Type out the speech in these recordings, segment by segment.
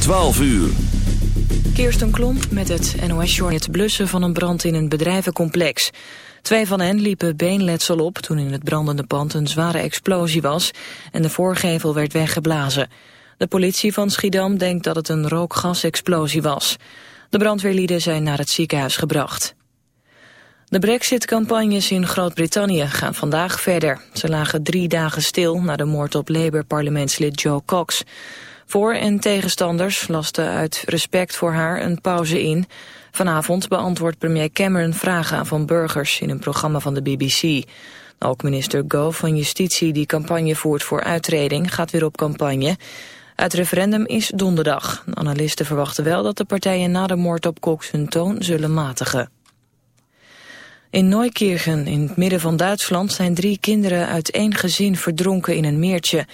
12 uur. Kirsten Klomp met het NOS-journal. Het blussen van een brand in een bedrijvencomplex. Twee van hen liepen beenletsel op toen in het brandende pand een zware explosie was en de voorgevel werd weggeblazen. De politie van Schiedam denkt dat het een rookgasexplosie was. De brandweerlieden zijn naar het ziekenhuis gebracht. De brexit-campagnes in Groot-Brittannië gaan vandaag verder. Ze lagen drie dagen stil na de moord op Labour-parlementslid Joe Cox. Voor- en tegenstanders lasten uit respect voor haar een pauze in. Vanavond beantwoordt premier Cameron vragen van burgers in een programma van de BBC. Ook minister Gove van Justitie die campagne voert voor uitreding gaat weer op campagne. Het referendum is donderdag. Analisten verwachten wel dat de partijen na de moord op Cox hun toon zullen matigen. In Neukirchen, in het midden van Duitsland, zijn drie kinderen uit één gezin verdronken in een meertje.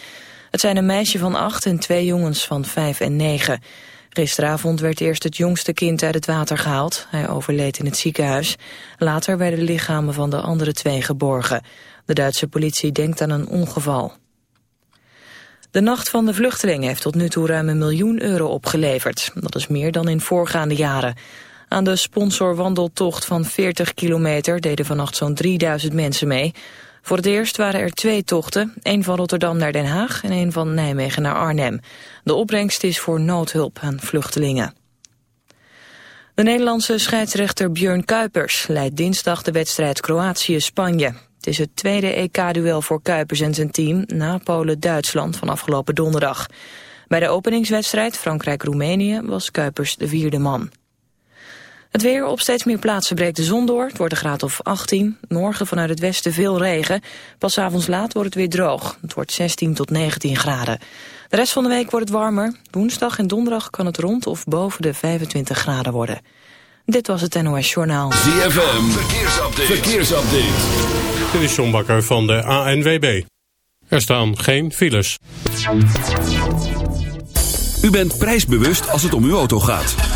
Het zijn een meisje van acht en twee jongens van vijf en negen. Gisteravond werd eerst het jongste kind uit het water gehaald. Hij overleed in het ziekenhuis. Later werden de lichamen van de andere twee geborgen. De Duitse politie denkt aan een ongeval. De Nacht van de Vluchtelingen heeft tot nu toe ruim een miljoen euro opgeleverd. Dat is meer dan in voorgaande jaren. Aan de sponsorwandeltocht van 40 kilometer deden vannacht zo'n 3000 mensen mee. Voor het eerst waren er twee tochten, één van Rotterdam naar Den Haag en één van Nijmegen naar Arnhem. De opbrengst is voor noodhulp aan vluchtelingen. De Nederlandse scheidsrechter Björn Kuipers leidt dinsdag de wedstrijd Kroatië-Spanje. Het is het tweede EK-duel voor Kuipers en zijn team na Polen-Duitsland van afgelopen donderdag. Bij de openingswedstrijd Frankrijk-Roemenië was Kuipers de vierde man. Het weer op steeds meer plaatsen breekt de zon door. Het wordt een graad of 18. Morgen vanuit het westen veel regen. Pas avonds laat wordt het weer droog. Het wordt 16 tot 19 graden. De rest van de week wordt het warmer. Woensdag en donderdag kan het rond of boven de 25 graden worden. Dit was het NOS Journaal. ZFM, verkeersupdate. verkeersupdate. Dit is John Bakker van de ANWB. Er staan geen files. U bent prijsbewust als het om uw auto gaat.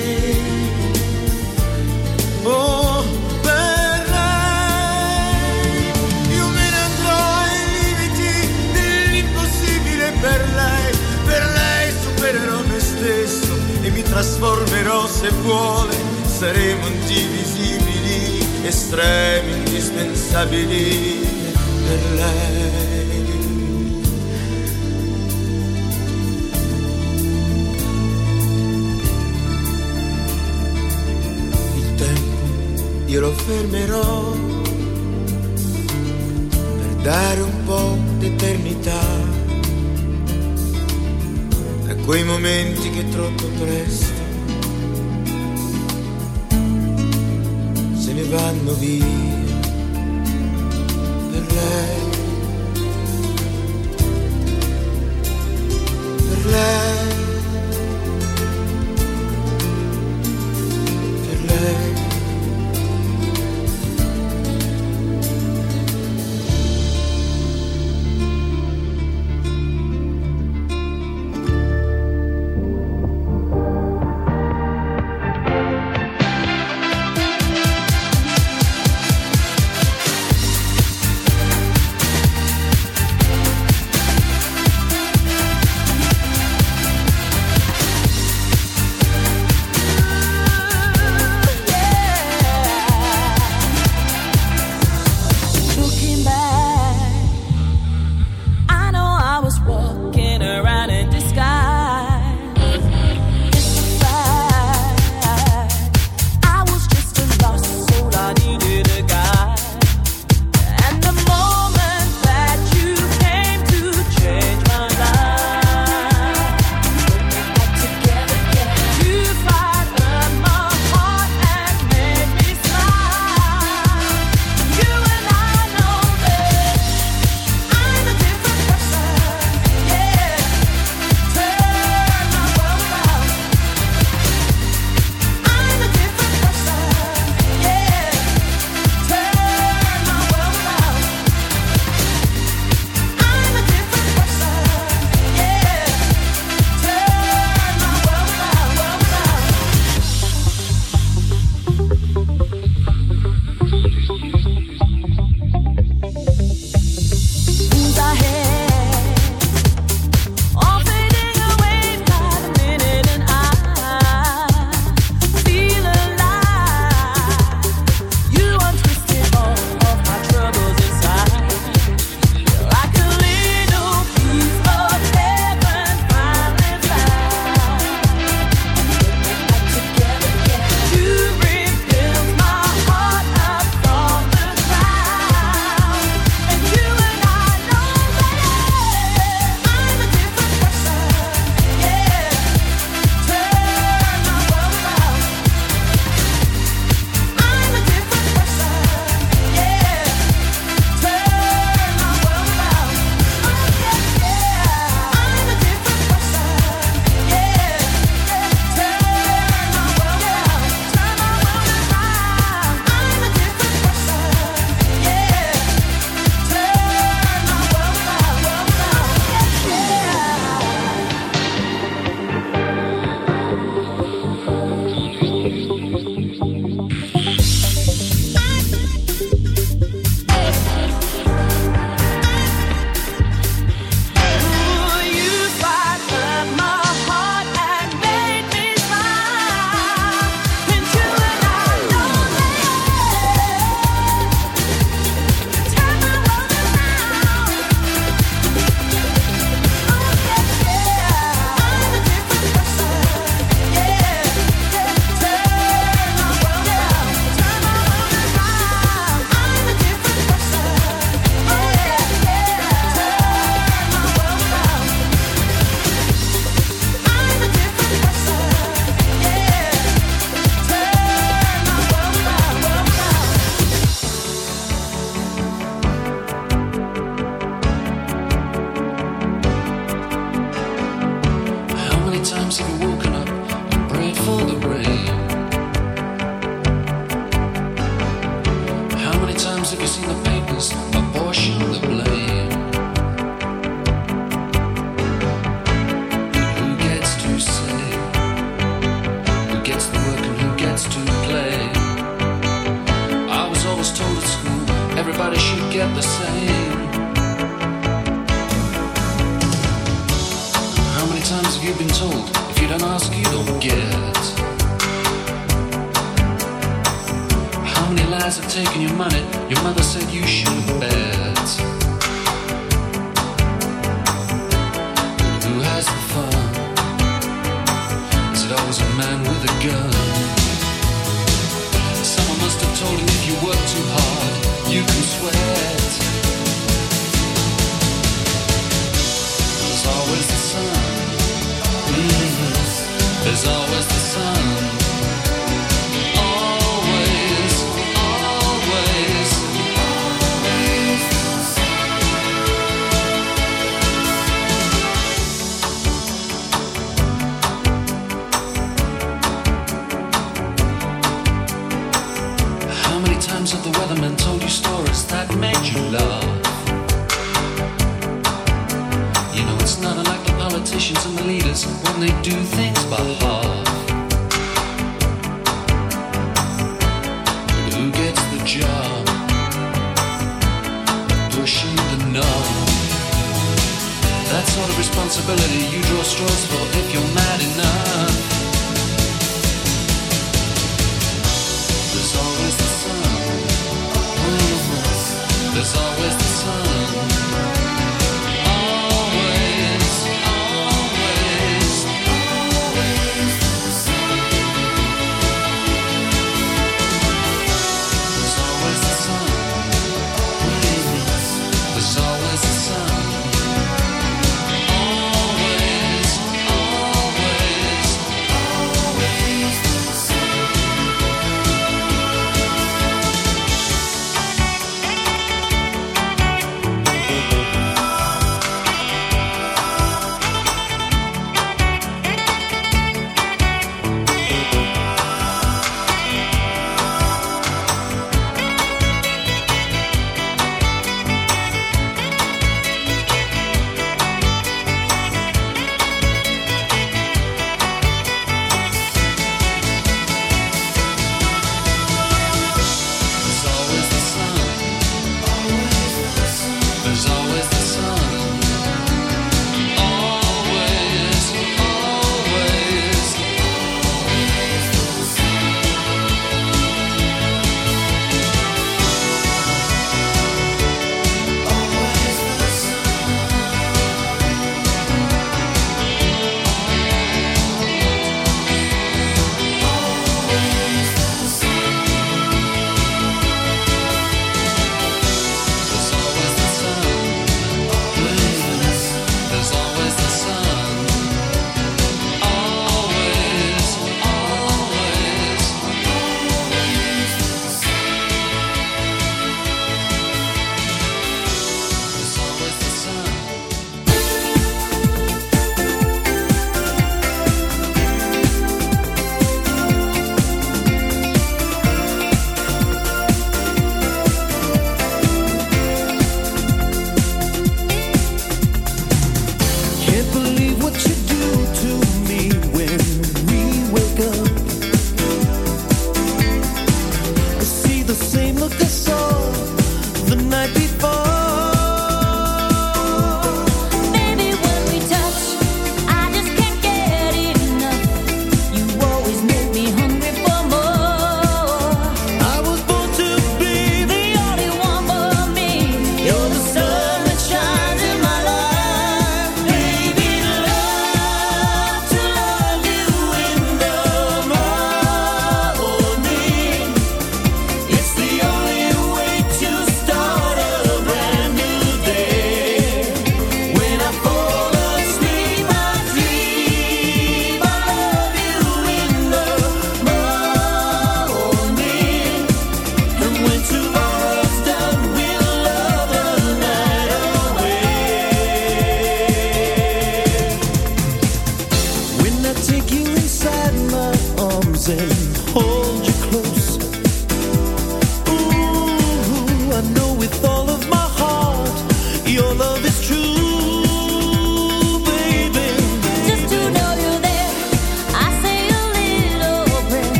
Trasformerò se vuole. Saremo indivisibili, estremi, indispensabili per lei. il tempo io lo fermerò per dare un po' d'eternità a quei momenti che troppo presto vanno via per lei gets to play? I was always told at school everybody should get the same. How many times have you been told if you don't ask, you don't get? How many lies have taken your money? Your mother said you should bet. Who has the fun? Is it always a man with a gun? If you work too hard, you can sweat. Always the sun. Mhm. There's always the sun. They do things by half. But who gets the job? Pushing the knob. That sort of responsibility you draw straws for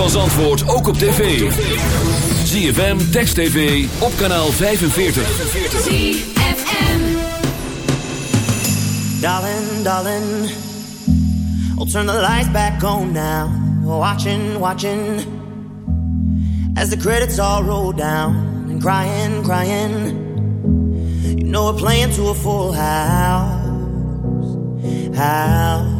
van Zandvoort ook op tv. ZFM, Text TV, op kanaal 45. ZFM Darling, darling I'll turn the lights back on now. Watching, watching. As the credits all roll down And crying, crying. You know we're playing to a full house. House.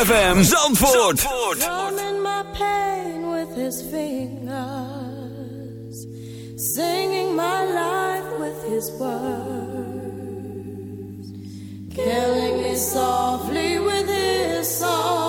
ZFM Zandvoort. Zandvoort. Numbing my pain with his fingers. Singing my life with his words. Killing me softly with his song.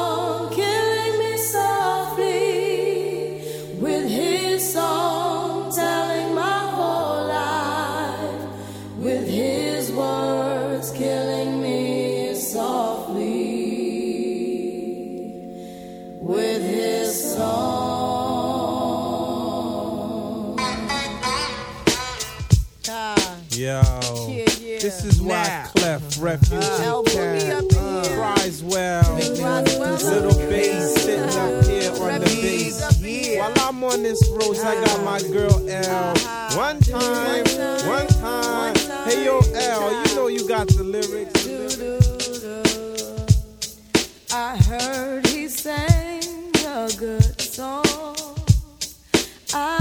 This is why now. Clef Refuge uh, Town cries well. Little bass sitting up here on the bass. While I'm on this roast, I got my girl L. Uh-huh. One time, one time. Hey yo L, you know you got the lyrics. I heard he sang a good song. I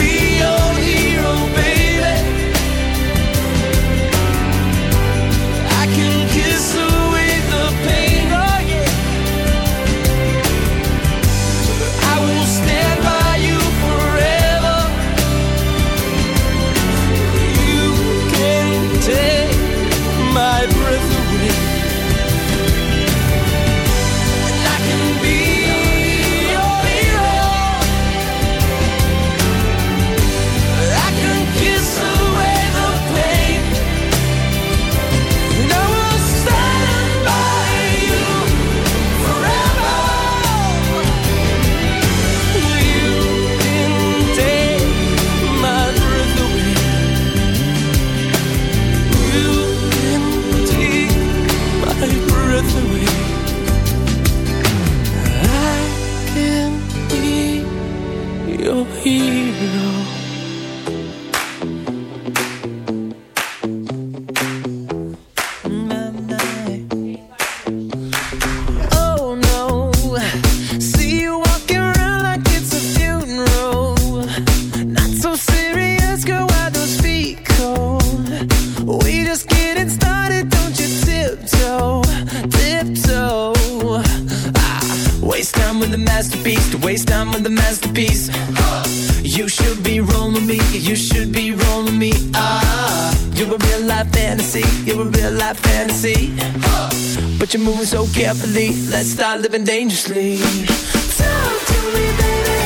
carefully. Let's start living dangerously. Talk to me, baby.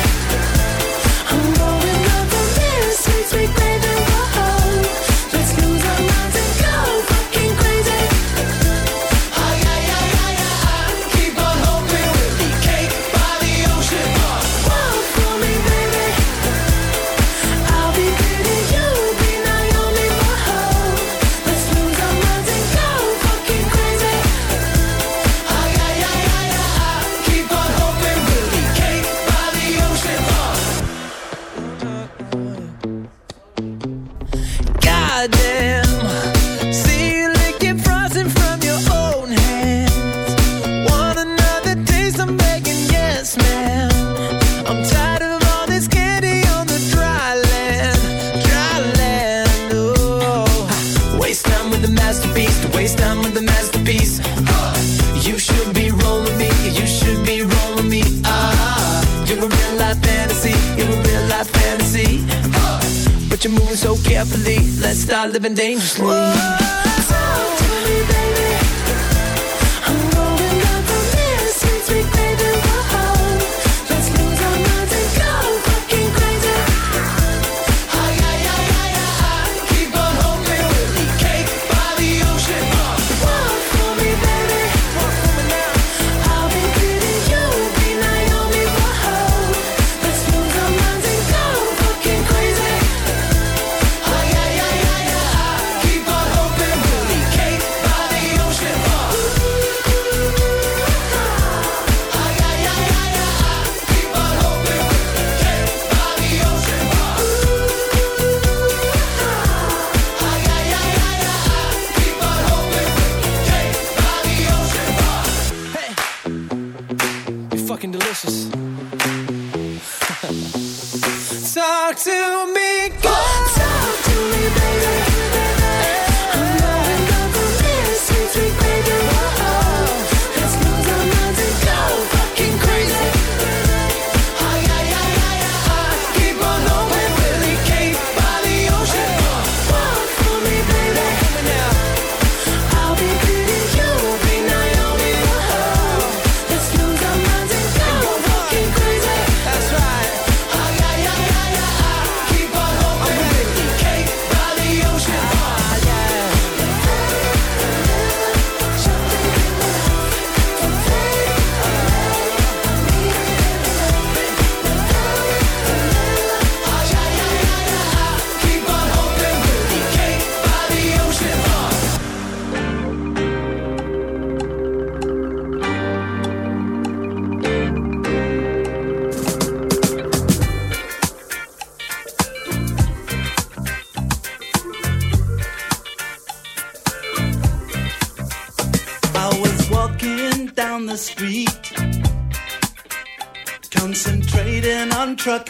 I'm going up on this. Sweet, sweet, baby. been dangerously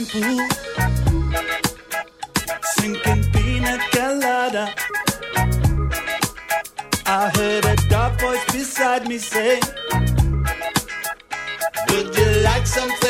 Sinking pina colada. I heard a dark voice beside me say, Would you like something?